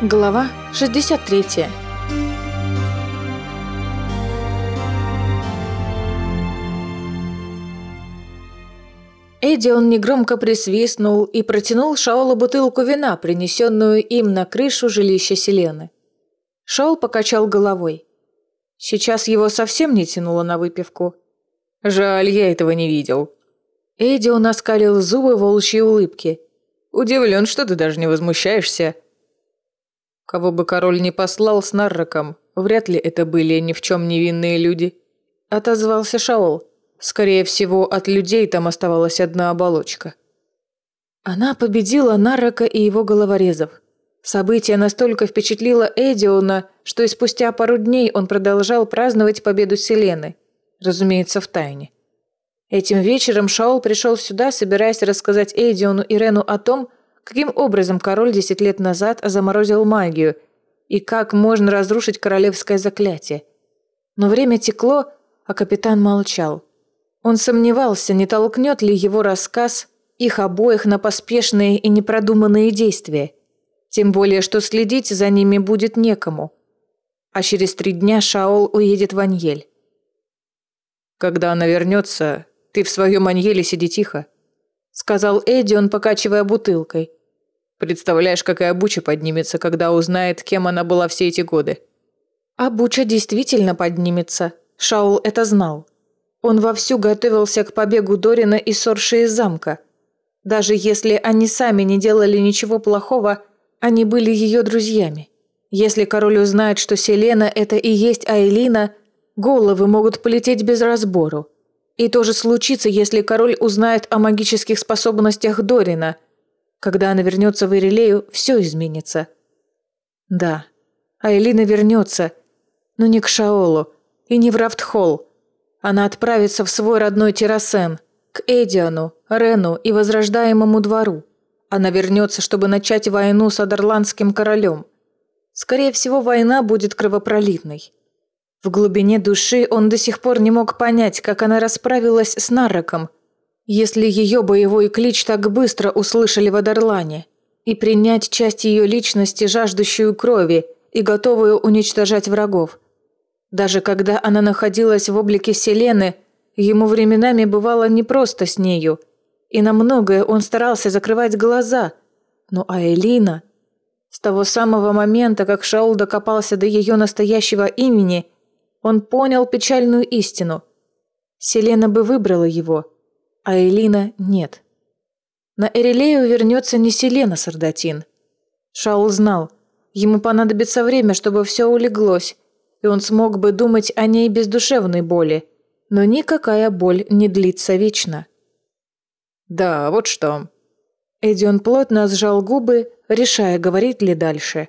Глава 63 Эдион негромко присвистнул и протянул Шаолу бутылку вина, принесенную им на крышу жилища Селены. Шаол покачал головой. Сейчас его совсем не тянуло на выпивку. «Жаль, я этого не видел». Эдион оскалил зубы волчьей улыбки. «Удивлен, что ты даже не возмущаешься». Кого бы король не послал с Нарраком, вряд ли это были ни в чем невинные люди. Отозвался Шаол. Скорее всего, от людей там оставалась одна оболочка. Она победила Наррака и его головорезов. Событие настолько впечатлило Эдиона, что и спустя пару дней он продолжал праздновать победу Селены. Разумеется, в тайне. Этим вечером Шаол пришел сюда, собираясь рассказать Эдиону и Рену о том, каким образом король десять лет назад заморозил магию и как можно разрушить королевское заклятие. Но время текло, а капитан молчал. Он сомневался, не толкнет ли его рассказ их обоих на поспешные и непродуманные действия. Тем более, что следить за ними будет некому. А через три дня Шаол уедет в Аньель. «Когда она вернется, ты в своем Аньеле сиди тихо», сказал Эдион, покачивая бутылкой. «Представляешь, какая буча поднимется, когда узнает, кем она была все эти годы». А буча действительно поднимется. Шаул это знал. Он вовсю готовился к побегу Дорина и Сорши из замка. Даже если они сами не делали ничего плохого, они были ее друзьями. Если король узнает, что Селена – это и есть Айлина, головы могут полететь без разбору. И то же случится, если король узнает о магических способностях Дорина. Когда она вернется в Ирилею, все изменится. Да, Айлина вернется, но не к Шаолу и не в Рафтхолл, она отправится в свой родной Террасен, к Эдиану, Рену и возрождаемому двору. Она вернется, чтобы начать войну с Адерландским королем. Скорее всего, война будет кровопролитной. В глубине души он до сих пор не мог понять, как она расправилась с Нарроком, если ее боевой клич так быстро услышали в Адерлане, и принять часть ее личности, жаждущую крови и готовую уничтожать врагов – даже когда она находилась в облике Селены, ему временами бывало непросто с нею, и на многое он старался закрывать глаза. Но Аэлина... С того самого момента, как Шаул докопался до ее настоящего имени, он понял печальную истину. Селена бы выбрала его, а Элина нет. На Эрилею вернется не Селена Сардатин. Шаул знал, ему понадобится время, чтобы все улеглось, и он смог бы думать о ней без душевной боли. Но никакая боль не длится вечно. «Да, вот что». Эдион плотно сжал губы, решая, говорить ли дальше.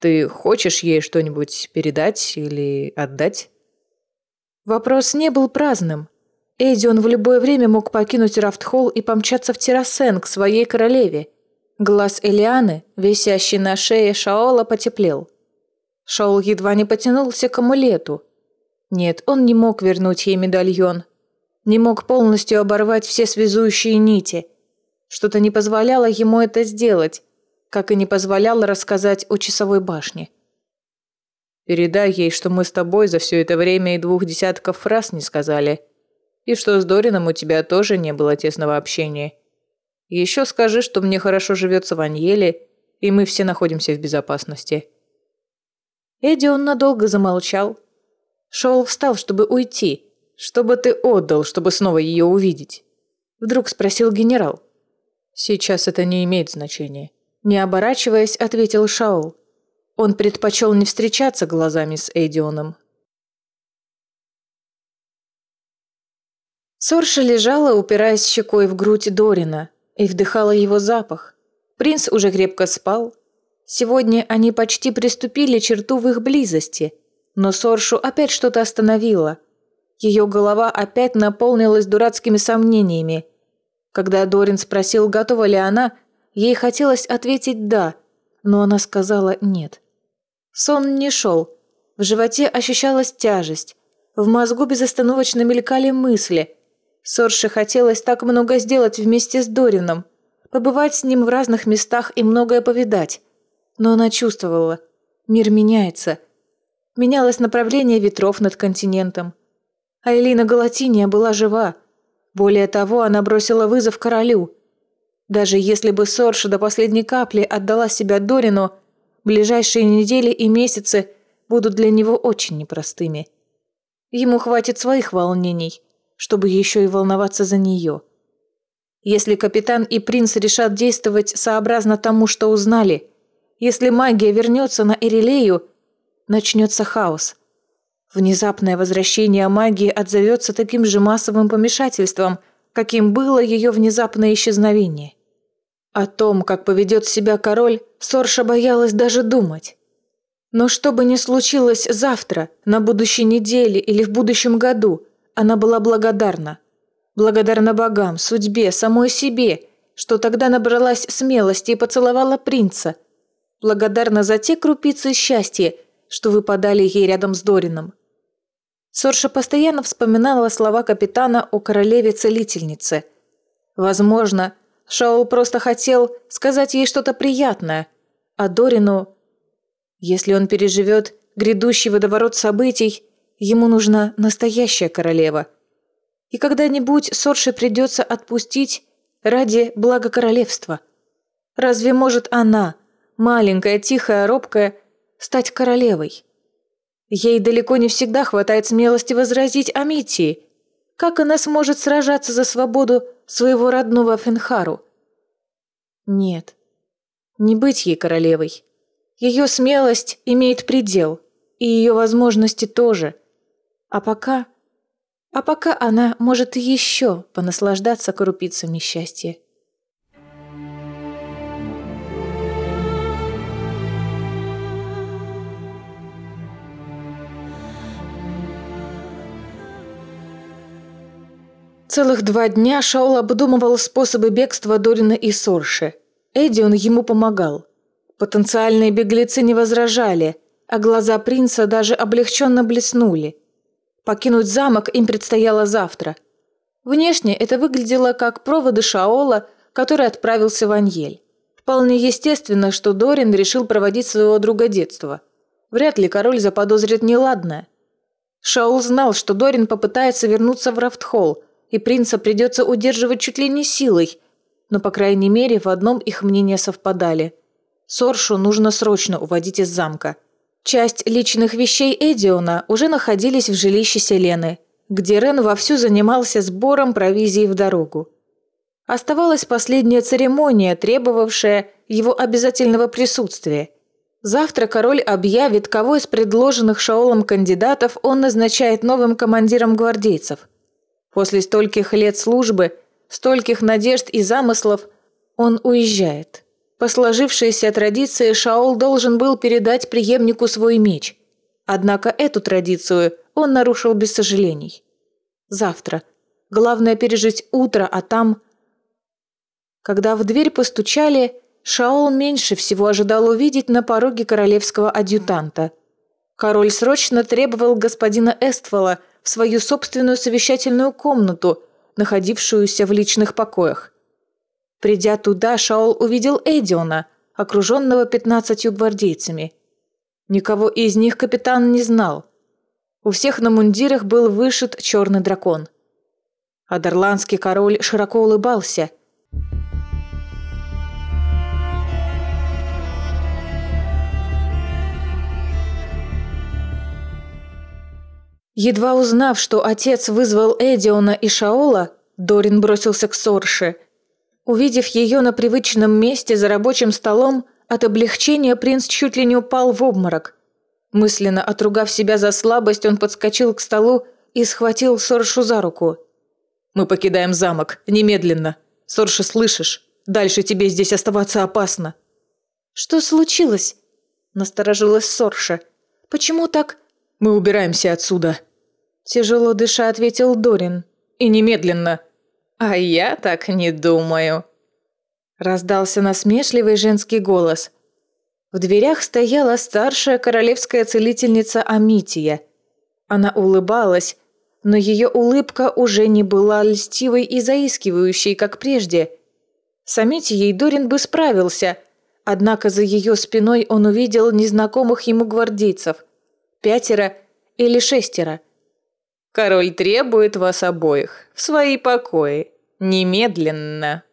«Ты хочешь ей что-нибудь передать или отдать?» Вопрос не был праздным. Эдион в любое время мог покинуть Рафтхолл и помчаться в Террасен к своей королеве. Глаз Элианы, висящий на шее Шаола, потеплел. Шаул едва не потянулся к амулету. Нет, он не мог вернуть ей медальон. Не мог полностью оборвать все связующие нити. Что-то не позволяло ему это сделать, как и не позволяло рассказать о часовой башне. «Передай ей, что мы с тобой за все это время и двух десятков фраз не сказали. И что с Дорином у тебя тоже не было тесного общения. еще скажи, что мне хорошо живется в Аньеле, и мы все находимся в безопасности». Эдион надолго замолчал. Шоул встал, чтобы уйти. «Что бы ты отдал, чтобы снова ее увидеть?» Вдруг спросил генерал. «Сейчас это не имеет значения». Не оборачиваясь, ответил Шаул. Он предпочел не встречаться глазами с Эдионом. Сорша лежала, упираясь щекой в грудь Дорина, и вдыхала его запах. Принц уже крепко спал, Сегодня они почти приступили черту в их близости, но Соршу опять что-то остановило. Ее голова опять наполнилась дурацкими сомнениями. Когда Дорин спросил, готова ли она, ей хотелось ответить «да», но она сказала «нет». Сон не шел. В животе ощущалась тяжесть. В мозгу безостановочно мелькали мысли. Сорше хотелось так много сделать вместе с Дорином. Побывать с ним в разных местах и многое повидать. Но она чувствовала. Мир меняется. Менялось направление ветров над континентом. А Элина Галатиния была жива. Более того, она бросила вызов королю. Даже если бы Сорша до последней капли отдала себя Дорину, ближайшие недели и месяцы будут для него очень непростыми. Ему хватит своих волнений, чтобы еще и волноваться за нее. Если капитан и принц решат действовать сообразно тому, что узнали, если магия вернется на Эрилею, начнется хаос. Внезапное возвращение магии отзовется таким же массовым помешательством, каким было ее внезапное исчезновение. О том, как поведет себя король, Сорша боялась даже думать. Но что бы ни случилось завтра, на будущей неделе или в будущем году, она была благодарна. Благодарна богам, судьбе, самой себе, что тогда набралась смелости и поцеловала принца. Благодарна за те крупицы счастья, что выпадали ей рядом с Дорином. Сорша постоянно вспоминала слова капитана о королеве-целительнице. Возможно, Шаул просто хотел сказать ей что-то приятное, а Дорину если он переживет грядущий водоворот событий, ему нужна настоящая королева. И когда-нибудь Сорше придется отпустить ради блага королевства. Разве может она, маленькая, тихая, робкая, стать королевой? Ей далеко не всегда хватает смелости возразить Амитии. Как она сможет сражаться за свободу своего родного Фенхару? Нет, не быть ей королевой. Ее смелость имеет предел, и ее возможности тоже. А пока... А пока она может еще понаслаждаться крупицами счастья. Целых два дня Шаул обдумывал способы бегства Дорина и Сорши. Эдди он ему помогал – Потенциальные беглецы не возражали, а глаза принца даже облегченно блеснули. Покинуть замок им предстояло завтра. Внешне это выглядело как проводы Шаола, который отправился в Аньель. Вполне естественно, что Дорин решил проводить своего друга детства. Вряд ли король заподозрит неладное. Шаол знал, что Дорин попытается вернуться в Рафтхолл, и принца придется удерживать чуть ли не силой, но, по крайней мере, в одном их мнения совпадали – Соршу нужно срочно уводить из замка. Часть личных вещей Эдиона уже находились в жилище Селены, где Рен вовсю занимался сбором провизии в дорогу. Оставалась последняя церемония, требовавшая его обязательного присутствия. Завтра король объявит, кого из предложенных Шаолом кандидатов он назначает новым командиром гвардейцев. После стольких лет службы, стольких надежд и замыслов он уезжает. По сложившейся традиции Шаол должен был передать преемнику свой меч. Однако эту традицию он нарушил без сожалений. Завтра. Главное пережить утро, а там... Когда в дверь постучали, Шаол меньше всего ожидал увидеть на пороге королевского адъютанта. Король срочно требовал господина Эствола в свою собственную совещательную комнату, находившуюся в личных покоях. Придя туда, Шаол увидел Эдиона, окруженного пятнадцатью гвардейцами. Никого из них капитан не знал. У всех на мундирах был вышит черный дракон. Адерландский король широко улыбался. Едва узнав, что отец вызвал Эдиона и Шаола, Дорин бросился к Сорше – Увидев ее на привычном месте за рабочим столом, от облегчения принц чуть ли не упал в обморок. Мысленно отругав себя за слабость, он подскочил к столу и схватил Соршу за руку. «Мы покидаем замок. Немедленно. Сорша, слышишь? Дальше тебе здесь оставаться опасно». «Что случилось?» – насторожилась Сорша. «Почему так?» «Мы убираемся отсюда». Тяжело дыша ответил Дорин. «И немедленно. «А я так не думаю», – раздался насмешливый женский голос. В дверях стояла старшая королевская целительница Амития. Она улыбалась, но ее улыбка уже не была льстивой и заискивающей, как прежде. С Амитией Дорин бы справился, Однако за ее спиной он увидел незнакомых ему гвардейцев. Пятеро или шестеро. «Король требует вас обоих в свои покои. Немедленно!»